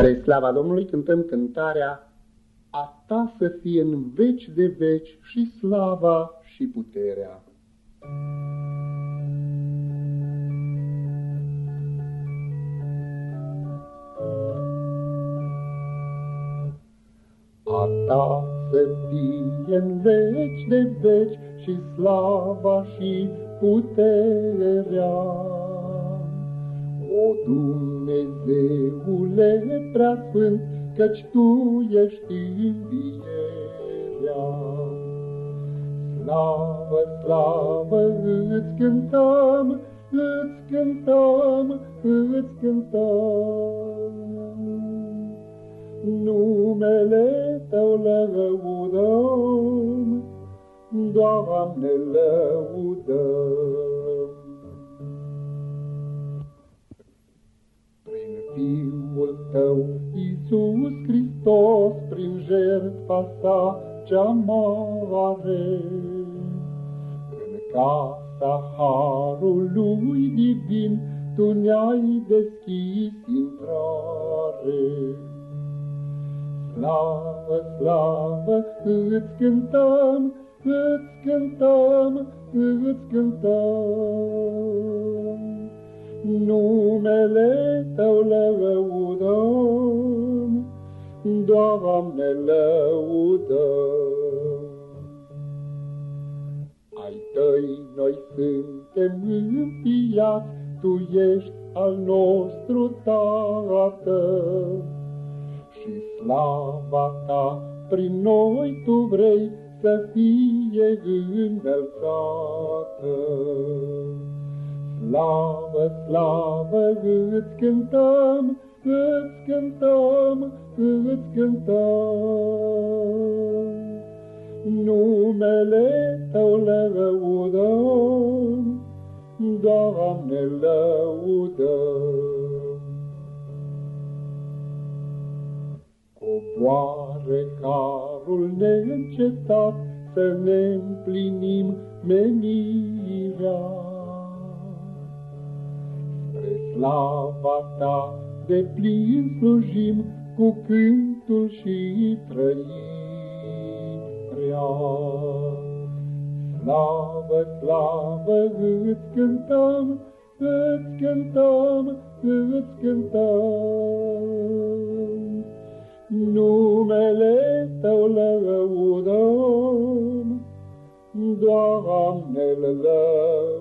Spre slava Domnului cântăm cântarea A ta să fie în veci de veci și slava și puterea. A ta să fie în veci de veci și slava și puterea. O Dumnezeule preasfânt, căci Tu ești învierea. Slavă, slavă, îți cântăm, îți cântăm, îți cântăm. Numele Tău lăudăm, Doamne, lăudăm. Tău, Iisus Hristos, prin jertfa sa cea mare. În casa Harului Divin, Tu ne-ai deschis intrare. Slavă, slavă, îți cântăm, îți cântăm, îți cântăm numele Tău lăudăm, Doamne, lăudăm. Ai Tăi noi suntem înfiați, Tu ești al nostru Tată, și slava Ta prin noi Tu vrei să fie înălțată. Slavă, slavă, îți cântăm, îți cântăm, îți cântăm. Numele Tău lăudăm, Doamne, lăudăm. Coboare carul neîncetat, să ne împlinim menirea slava ta, da, de plin slujim cu cântul și trăirea. Slavă, slavă îți cântăm, îți cântăm, îți cântăm. Numele tău lăudăm, Doamne, lăudăm.